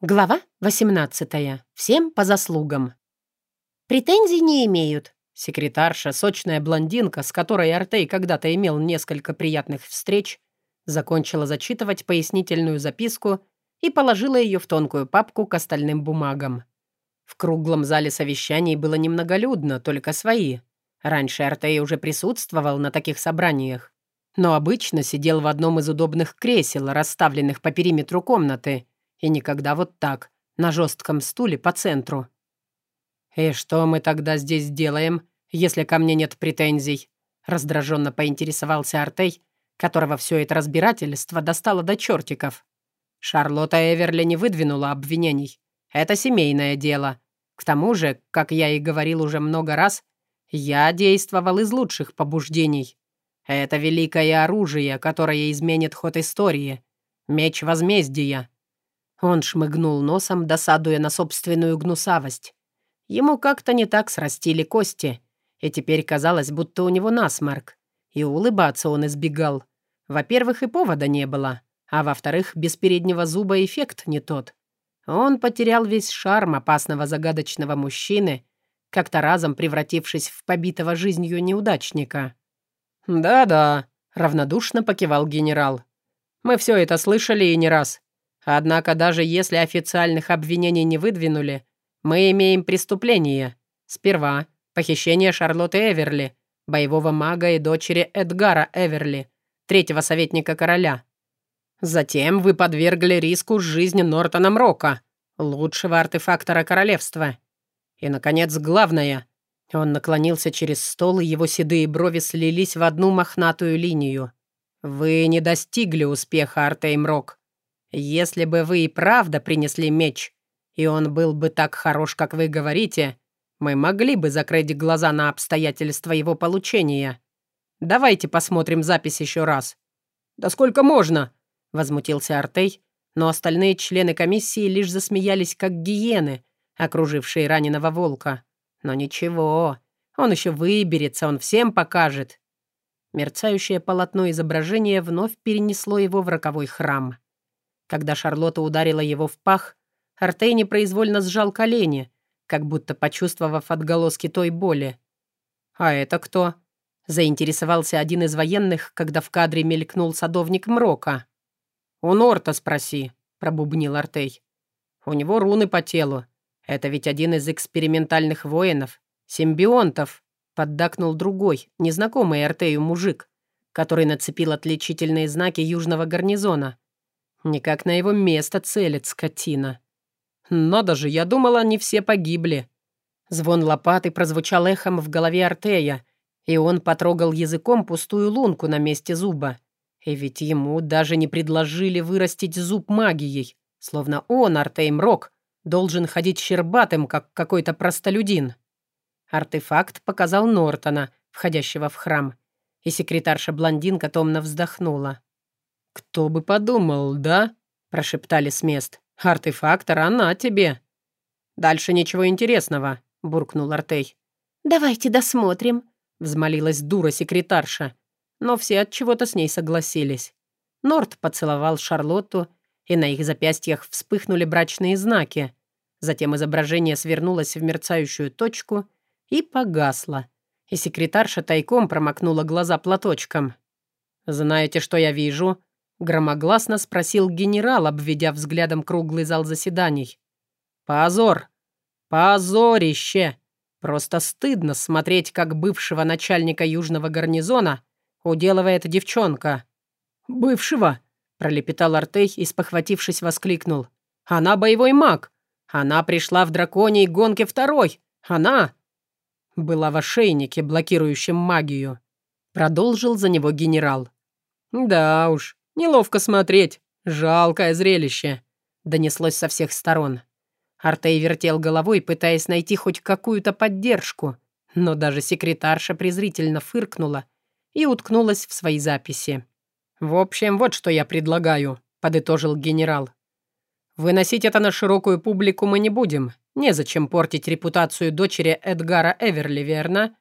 Глава 18. Всем по заслугам. Претензий не имеют. Секретарша, сочная блондинка, с которой Артей когда-то имел несколько приятных встреч, закончила зачитывать пояснительную записку и положила ее в тонкую папку к остальным бумагам. В круглом зале совещаний было немноголюдно, только свои. Раньше Артей уже присутствовал на таких собраниях, но обычно сидел в одном из удобных кресел, расставленных по периметру комнаты, и никогда вот так, на жестком стуле по центру. «И что мы тогда здесь делаем, если ко мне нет претензий?» раздраженно поинтересовался Артей, которого все это разбирательство достало до чертиков. Шарлотта Эверли не выдвинула обвинений. Это семейное дело. К тому же, как я и говорил уже много раз, я действовал из лучших побуждений. Это великое оружие, которое изменит ход истории. Меч возмездия. Он шмыгнул носом, досадуя на собственную гнусавость. Ему как-то не так срастили кости, и теперь казалось, будто у него насморк. И улыбаться он избегал. Во-первых, и повода не было, а во-вторых, без переднего зуба эффект не тот. Он потерял весь шарм опасного загадочного мужчины, как-то разом превратившись в побитого жизнью неудачника. «Да-да», — равнодушно покивал генерал. «Мы все это слышали и не раз. Однако даже если официальных обвинений не выдвинули, мы имеем преступление. Сперва похищение Шарлотты Эверли, боевого мага и дочери Эдгара Эверли, третьего советника короля. Затем вы подвергли риску жизни Нортона Мрока, лучшего артефактора королевства. И, наконец, главное. Он наклонился через стол, и его седые брови слились в одну мохнатую линию. Вы не достигли успеха, Артейм Рок. Если бы вы и правда принесли меч, и он был бы так хорош, как вы говорите, мы могли бы закрыть глаза на обстоятельства его получения. Давайте посмотрим запись еще раз». «Да сколько можно?» — возмутился Артей, но остальные члены комиссии лишь засмеялись, как гиены, окружившие раненого волка. «Но ничего, он еще выберется, он всем покажет». Мерцающее полотно изображения вновь перенесло его в роковой храм. Когда Шарлотта ударила его в пах, Артей непроизвольно сжал колени, как будто почувствовав отголоски той боли. «А это кто?» — заинтересовался один из военных, когда в кадре мелькнул садовник Мрока. «У Норта спроси», — пробубнил Артей. «У него руны по телу. Это ведь один из экспериментальных воинов, симбионтов», — поддакнул другой, незнакомый Артею мужик, который нацепил отличительные знаки южного гарнизона — Никак на его место целит скотина. Надо же, я думала, они все погибли. Звон лопаты прозвучал эхом в голове Артея, и он потрогал языком пустую лунку на месте зуба. И ведь ему даже не предложили вырастить зуб магией, словно он, Артей Мрок, должен ходить щербатым, как какой-то простолюдин. Артефакт показал Нортона, входящего в храм, и секретарша-блондинка томно вздохнула. «Кто бы подумал, да?» — прошептали с мест. «Артефактор, она тебе». «Дальше ничего интересного», — буркнул Артей. «Давайте досмотрим», — взмолилась дура-секретарша. Но все от чего то с ней согласились. Норт поцеловал Шарлотту, и на их запястьях вспыхнули брачные знаки. Затем изображение свернулось в мерцающую точку и погасло, и секретарша тайком промокнула глаза платочком. «Знаете, что я вижу?» Громогласно спросил генерал, обведя взглядом круглый зал заседаний. «Позор! Позорище! Просто стыдно смотреть, как бывшего начальника южного гарнизона уделывает девчонка». «Бывшего?» — пролепетал Артей и, спохватившись, воскликнул. «Она боевой маг! Она пришла в драконьей гонке второй! Она...» «Была в ошейнике, блокирующем магию», — продолжил за него генерал. «Да уж, Неловко смотреть. Жалкое зрелище», — донеслось со всех сторон. Артей вертел головой, пытаясь найти хоть какую-то поддержку, но даже секретарша презрительно фыркнула и уткнулась в свои записи. «В общем, вот что я предлагаю», — подытожил генерал. «Выносить это на широкую публику мы не будем. Незачем портить репутацию дочери Эдгара Эверли, верно?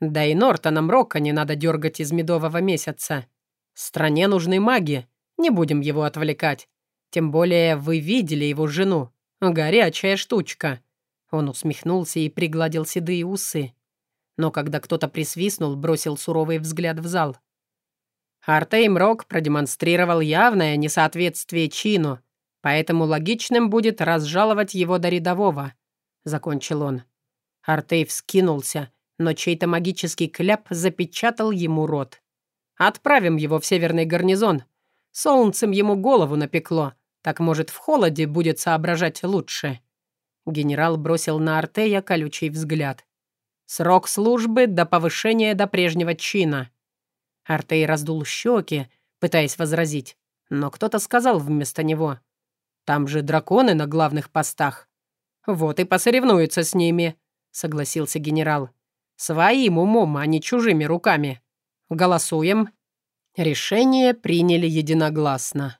Да и Нортона Мрока не надо дергать из медового месяца. Стране нужны маги, не будем его отвлекать. Тем более вы видели его жену. Горячая штучка». Он усмехнулся и пригладил седые усы. Но когда кто-то присвистнул, бросил суровый взгляд в зал. Артейм Рок продемонстрировал явное несоответствие чину, поэтому логичным будет разжаловать его до рядового», — закончил он. Артей вскинулся, но чей-то магический кляп запечатал ему рот. «Отправим его в северный гарнизон. Солнцем ему голову напекло, так, может, в холоде будет соображать лучше». Генерал бросил на Артея колючий взгляд. «Срок службы до повышения до прежнего чина». Артей раздул щеки, пытаясь возразить, но кто-то сказал вместо него. «Там же драконы на главных постах». «Вот и посоревнуются с ними», — согласился генерал. «Своим умом, а не чужими руками. Голосуем». Решение приняли единогласно.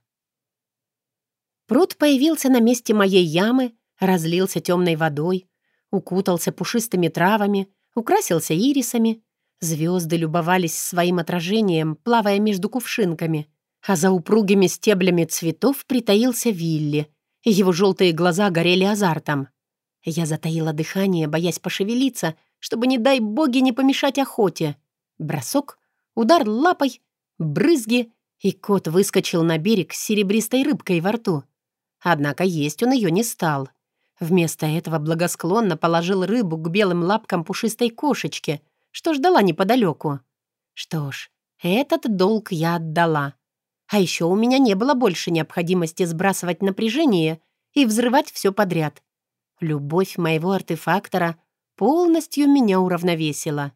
Пруд появился на месте моей ямы, разлился темной водой, укутался пушистыми травами, украсился ирисами, Звезды любовались своим отражением, плавая между кувшинками, а за упругими стеблями цветов притаился Вилли, и его желтые глаза горели азартом. Я затаила дыхание, боясь пошевелиться, чтобы, не дай боги, не помешать охоте. Бросок, удар лапой, брызги, и кот выскочил на берег с серебристой рыбкой во рту. Однако есть он ее не стал. Вместо этого благосклонно положил рыбу к белым лапкам пушистой кошечки — что ждала неподалеку. Что ж, этот долг я отдала. А еще у меня не было больше необходимости сбрасывать напряжение и взрывать все подряд. Любовь моего артефактора полностью меня уравновесила.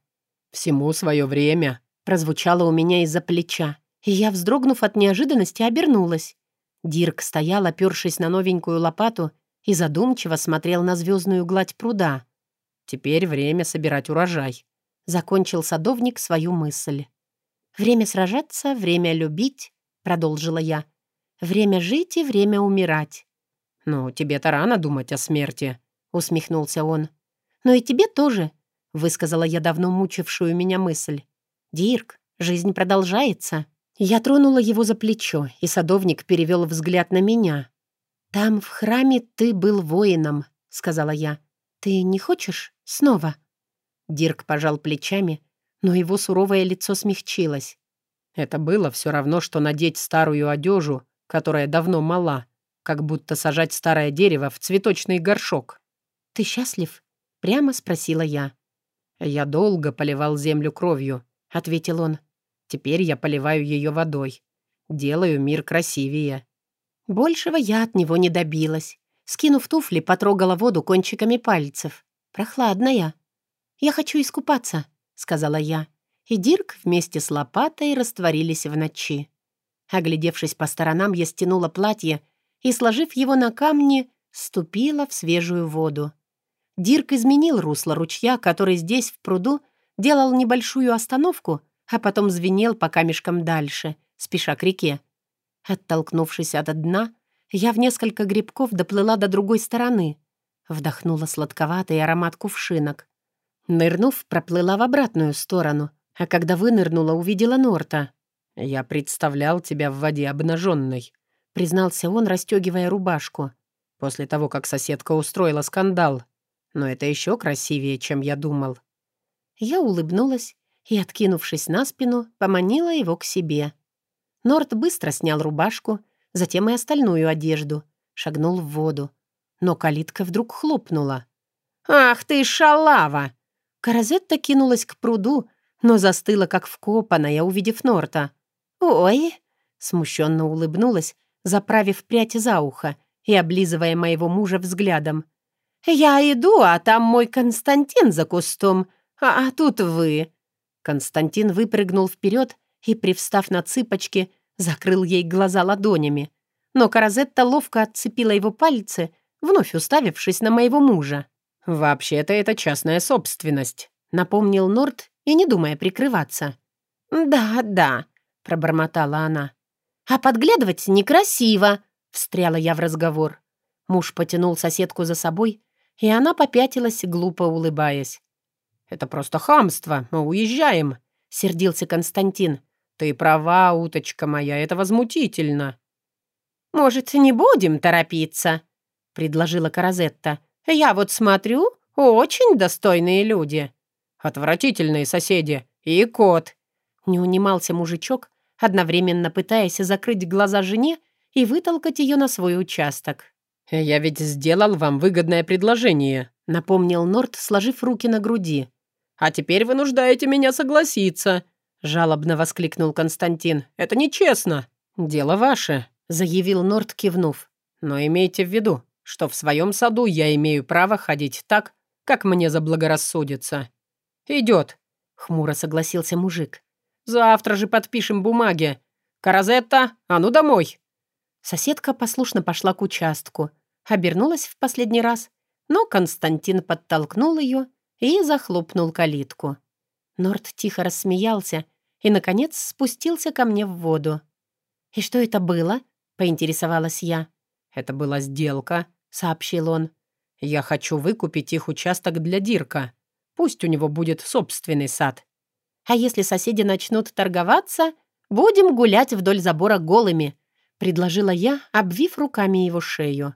«Всему свое время», — прозвучало у меня из-за плеча, и я, вздрогнув от неожиданности, обернулась. Дирк стоял, опершись на новенькую лопату, и задумчиво смотрел на звездную гладь пруда. «Теперь время собирать урожай», Закончил садовник свою мысль. «Время сражаться, время любить», — продолжила я. «Время жить и время умирать». «Ну, тебе-то рано думать о смерти», — усмехнулся он. «Но и тебе тоже», — высказала я давно мучившую меня мысль. «Дирк, жизнь продолжается». Я тронула его за плечо, и садовник перевел взгляд на меня. «Там, в храме, ты был воином», — сказала я. «Ты не хочешь снова?» Дирк пожал плечами, но его суровое лицо смягчилось. Это было все равно, что надеть старую одежу, которая давно мала, как будто сажать старое дерево в цветочный горшок. «Ты счастлив?» — прямо спросила я. «Я долго поливал землю кровью», — ответил он. «Теперь я поливаю ее водой. Делаю мир красивее». Большего я от него не добилась. Скинув туфли, потрогала воду кончиками пальцев. Прохладная. «Я хочу искупаться», — сказала я. И Дирк вместе с лопатой растворились в ночи. Оглядевшись по сторонам, я стянула платье и, сложив его на камни, ступила в свежую воду. Дирк изменил русло ручья, который здесь, в пруду, делал небольшую остановку, а потом звенел по камешкам дальше, спеша к реке. Оттолкнувшись от дна, я в несколько грибков доплыла до другой стороны. Вдохнула сладковатый аромат кувшинок. Нырнув, проплыла в обратную сторону, а когда вынырнула, увидела Норта. «Я представлял тебя в воде обнаженной», — признался он, расстегивая рубашку, после того, как соседка устроила скандал. «Но это еще красивее, чем я думал». Я улыбнулась и, откинувшись на спину, поманила его к себе. Норт быстро снял рубашку, затем и остальную одежду, шагнул в воду. Но калитка вдруг хлопнула. «Ах ты, шалава!» Каразетта кинулась к пруду, но застыла, как вкопанная, увидев Норта. «Ой!» — смущенно улыбнулась, заправив прядь за ухо и облизывая моего мужа взглядом. «Я иду, а там мой Константин за кустом, а, а тут вы». Константин выпрыгнул вперед и, привстав на цыпочки, закрыл ей глаза ладонями. Но Каразетта ловко отцепила его пальцы, вновь уставившись на моего мужа. «Вообще-то это частная собственность», — напомнил Норт и не думая прикрываться. «Да, да», — пробормотала она. «А подглядывать некрасиво», — встряла я в разговор. Муж потянул соседку за собой, и она попятилась, глупо улыбаясь. «Это просто хамство, мы уезжаем», — сердился Константин. «Ты права, уточка моя, это возмутительно». «Может, не будем торопиться?» — предложила Каразетта. «Я вот смотрю, очень достойные люди». «Отвратительные соседи. И кот». Не унимался мужичок, одновременно пытаясь закрыть глаза жене и вытолкать ее на свой участок. «Я ведь сделал вам выгодное предложение», — напомнил Норт, сложив руки на груди. «А теперь вы нуждаете меня согласиться», — жалобно воскликнул Константин. «Это нечестно». «Дело ваше», — заявил Норт, кивнув. «Но имейте в виду, что в своем саду я имею право ходить так, как мне заблагорассудится». «Идет», — хмуро согласился мужик. «Завтра же подпишем бумаги. Каразетта, а ну домой!» Соседка послушно пошла к участку, обернулась в последний раз, но Константин подтолкнул ее и захлопнул калитку. Норт тихо рассмеялся и, наконец, спустился ко мне в воду. «И что это было?» — поинтересовалась я. «Это была сделка», — сообщил он. «Я хочу выкупить их участок для Дирка. Пусть у него будет собственный сад. А если соседи начнут торговаться, будем гулять вдоль забора голыми», — предложила я, обвив руками его шею.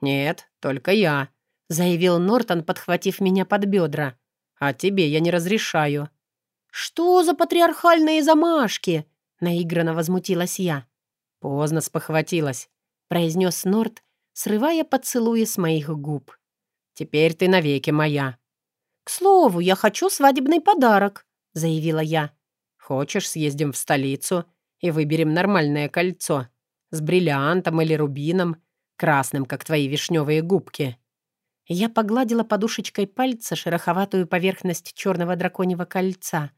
«Нет, только я», — заявил Нортон, подхватив меня под бедра. «А тебе я не разрешаю». «Что за патриархальные замашки?» — наигранно возмутилась я. «Поздно спохватилась», — произнес Норт, срывая поцелуи с моих губ. «Теперь ты навеки моя». «К слову, я хочу свадебный подарок», — заявила я. «Хочешь, съездим в столицу и выберем нормальное кольцо с бриллиантом или рубином, красным, как твои вишневые губки?» Я погладила подушечкой пальца шероховатую поверхность черного драконьего кольца,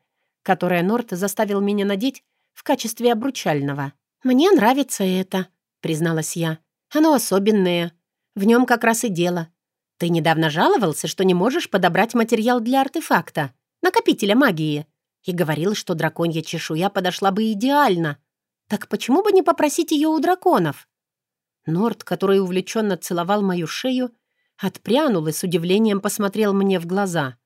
которое Норт заставил меня надеть в качестве обручального. «Мне нравится это», — призналась я. «Оно особенное. В нем как раз и дело. Ты недавно жаловался, что не можешь подобрать материал для артефакта, накопителя магии, и говорил, что драконья чешуя подошла бы идеально. Так почему бы не попросить ее у драконов?» Норт, который увлеченно целовал мою шею, отпрянул и с удивлением посмотрел мне в глаза.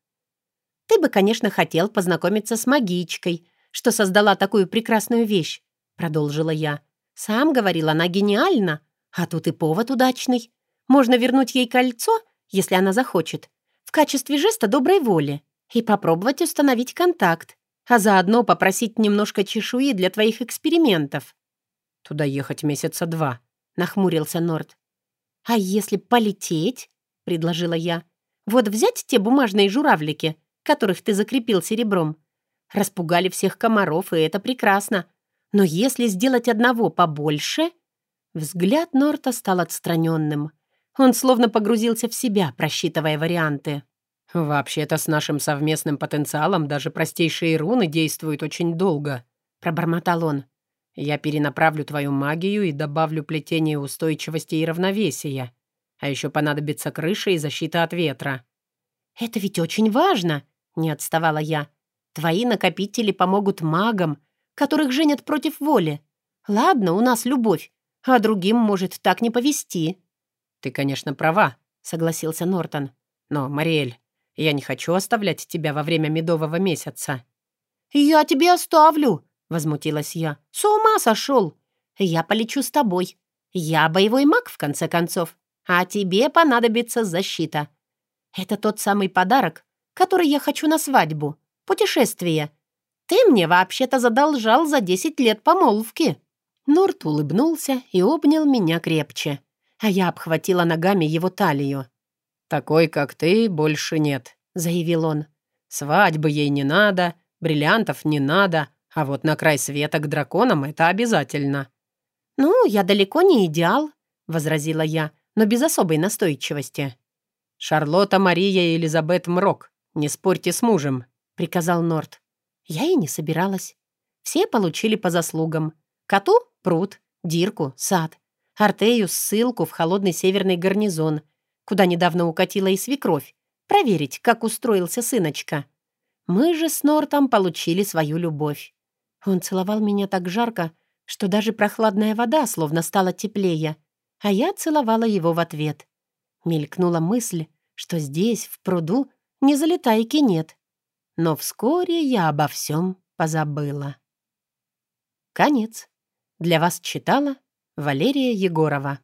«Ты бы, конечно, хотел познакомиться с магичкой, что создала такую прекрасную вещь», — продолжила я. «Сам говорил, она гениальна, а тут и повод удачный. Можно вернуть ей кольцо если она захочет, в качестве жеста доброй воли и попробовать установить контакт, а заодно попросить немножко чешуи для твоих экспериментов». «Туда ехать месяца два», — нахмурился Норд. «А если полететь?» — предложила я. «Вот взять те бумажные журавлики, которых ты закрепил серебром. Распугали всех комаров, и это прекрасно. Но если сделать одного побольше...» Взгляд Норта стал отстраненным. Он словно погрузился в себя, просчитывая варианты. «Вообще-то с нашим совместным потенциалом даже простейшие руны действуют очень долго», — пробормотал он. «Я перенаправлю твою магию и добавлю плетение устойчивости и равновесия. А еще понадобится крыша и защита от ветра». «Это ведь очень важно», — не отставала я. «Твои накопители помогут магам, которых женят против воли. Ладно, у нас любовь, а другим может так не повести». «Ты, конечно, права», — согласился Нортон. «Но, Мариэль, я не хочу оставлять тебя во время медового месяца». «Я тебе оставлю», — возмутилась я. «С ума сошел! Я полечу с тобой. Я боевой маг, в конце концов, а тебе понадобится защита. Это тот самый подарок, который я хочу на свадьбу. Путешествие. Ты мне вообще-то задолжал за десять лет помолвки». Норт улыбнулся и обнял меня крепче а я обхватила ногами его талию. «Такой, как ты, больше нет», — заявил он. «Свадьбы ей не надо, бриллиантов не надо, а вот на край света к драконам это обязательно». «Ну, я далеко не идеал», — возразила я, но без особой настойчивости. «Шарлотта Мария и Элизабет Мрок, не спорьте с мужем», — приказал Норт. Я и не собиралась. Все получили по заслугам. Коту — пруд, Дирку — сад, Артею ссылку в холодный северный гарнизон, куда недавно укатила и свекровь, проверить, как устроился сыночка. Мы же с Нортом получили свою любовь. Он целовал меня так жарко, что даже прохладная вода словно стала теплее, а я целовала его в ответ. Мелькнула мысль, что здесь, в пруду, не залетайки нет. Но вскоре я обо всем позабыла. Конец. Для вас читала Валерия Егорова.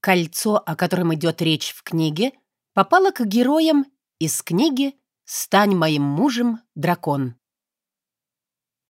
Кольцо, о котором идет речь в книге, попало к героям из книги «Стань моим мужем, дракон».